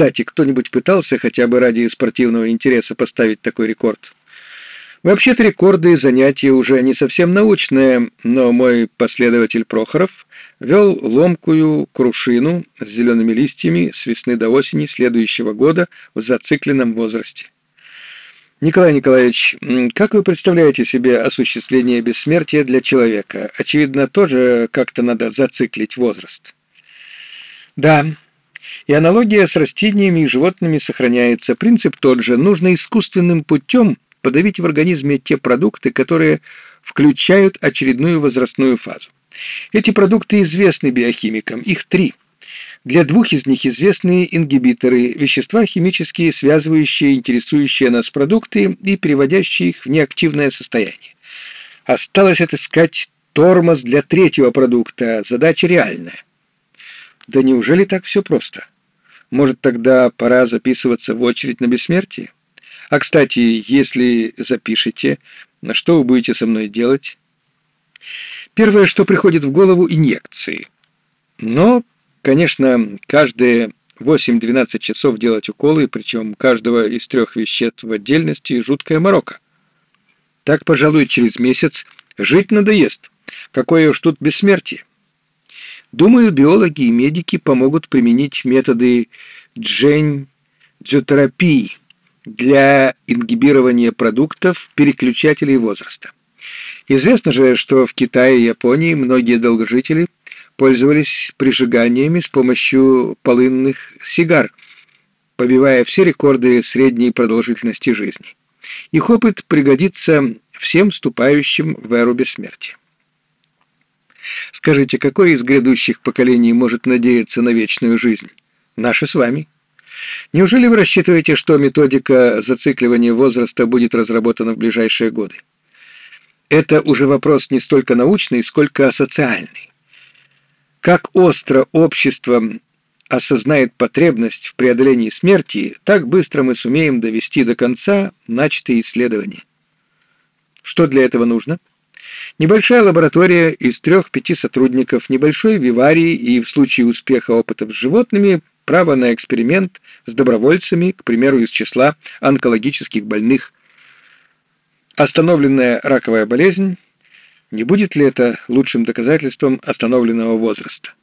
Кстати, кто-нибудь пытался хотя бы ради спортивного интереса поставить такой рекорд? Вообще-то рекорды и занятия уже не совсем научные, но мой последователь Прохоров вел ломкую крушину с зелеными листьями с весны до осени следующего года в зацикленном возрасте. Николай Николаевич, как вы представляете себе осуществление бессмертия для человека? Очевидно, тоже как-то надо зациклить возраст. Да, и аналогия с растениями и животными сохраняется. Принцип тот же. Нужно искусственным путем подавить в организме те продукты, которые включают очередную возрастную фазу. Эти продукты известны биохимикам, их три. Для двух из них известны ингибиторы, вещества химические, связывающие интересующие нас продукты и переводящие их в неактивное состояние. Осталось отыскать тормоз для третьего продукта, задача реальная. Да неужели так все просто? Может, тогда пора записываться в очередь на бессмертие? А, кстати, если запишете, на что вы будете со мной делать? Первое, что приходит в голову – инъекции. Но, конечно, каждые 8-12 часов делать уколы, причем каждого из трех веществ в отдельности – жуткая морока. Так, пожалуй, через месяц жить надоест. Какое уж тут бессмертие. Думаю, биологи и медики помогут применить методы джень-дзотерапии для ингибирования продуктов переключателей возраста. Известно же, что в Китае и Японии многие долгожители пользовались прижиганиями с помощью полынных сигар, побивая все рекорды средней продолжительности жизни. Их опыт пригодится всем вступающим в эру бессмертия. Скажите, какое из грядущих поколений может надеяться на вечную жизнь? Наши с вами. Неужели вы рассчитываете, что методика зацикливания возраста будет разработана в ближайшие годы? Это уже вопрос не столько научный, сколько социальный. Как остро общество осознает потребность в преодолении смерти, так быстро мы сумеем довести до конца начатые исследования. Что для этого нужно? Небольшая лаборатория из трех-пяти сотрудников, небольшой виварий и, в случае успеха опытов с животными, право на эксперимент с добровольцами, к примеру, из числа онкологических больных. Остановленная раковая болезнь, не будет ли это лучшим доказательством остановленного возраста?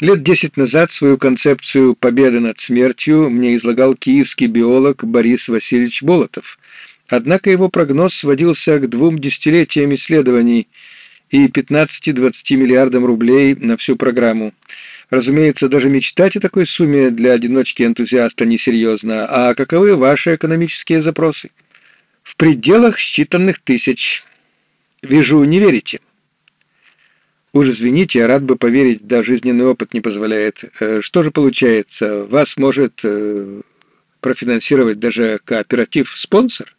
Лет десять назад свою концепцию победы над смертью мне излагал киевский биолог Борис Васильевич Болотов – Однако его прогноз сводился к двум десятилетиям исследований и 15-20 миллиардам рублей на всю программу. Разумеется, даже мечтать о такой сумме для одиночки-энтузиаста несерьезно. А каковы ваши экономические запросы? В пределах считанных тысяч. Вижу, не верите. Уж извините, я рад бы поверить, да жизненный опыт не позволяет. Э, что же получается, вас может э, профинансировать даже кооператив-спонсор?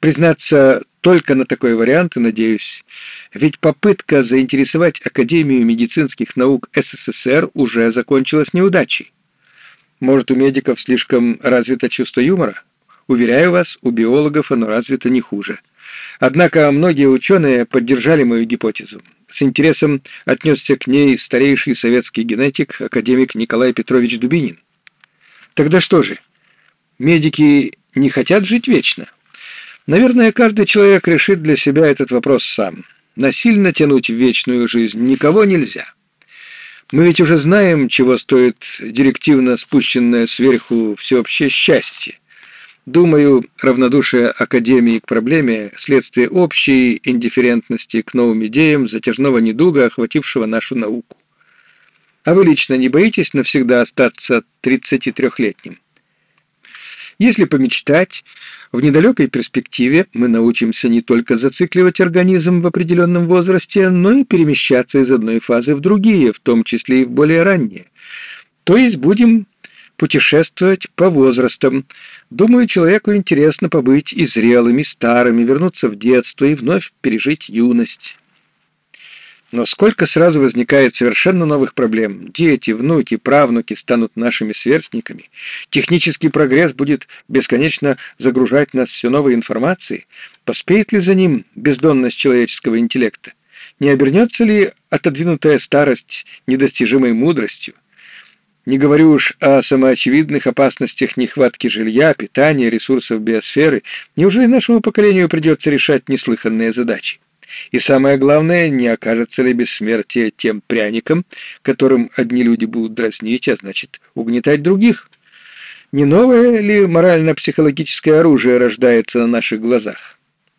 Признаться, только на такой вариант и надеюсь, ведь попытка заинтересовать Академию медицинских наук СССР уже закончилась неудачей. Может, у медиков слишком развито чувство юмора? Уверяю вас, у биологов оно развито не хуже. Однако многие ученые поддержали мою гипотезу. С интересом отнесся к ней старейший советский генетик, академик Николай Петрович Дубинин. Тогда что же, медики не хотят жить вечно? Наверное, каждый человек решит для себя этот вопрос сам. Насильно тянуть в вечную жизнь никого нельзя. Мы ведь уже знаем, чего стоит директивно спущенное сверху всеобщее счастье. Думаю, равнодушие Академии к проблеме – следствие общей индифферентности к новым идеям затяжного недуга, охватившего нашу науку. А вы лично не боитесь навсегда остаться 33-летним? Если помечтать, в недалекой перспективе мы научимся не только зацикливать организм в определенном возрасте, но и перемещаться из одной фазы в другие, в том числе и в более ранние. То есть будем путешествовать по возрастам. Думаю, человеку интересно побыть и зрелым, и старым, и вернуться в детство, и вновь пережить юность. Но сколько сразу возникает совершенно новых проблем. Дети, внуки, правнуки станут нашими сверстниками. Технический прогресс будет бесконечно загружать нас все новой информацией. Поспеет ли за ним бездонность человеческого интеллекта? Не обернется ли отодвинутая старость недостижимой мудростью? Не говорю уж о самоочевидных опасностях нехватки жилья, питания, ресурсов биосферы. Неужели нашему поколению придется решать неслыханные задачи? И самое главное, не окажется ли бессмертие тем пряником, которым одни люди будут дразнить, а значит, угнетать других? Не новое ли морально-психологическое оружие рождается на наших глазах?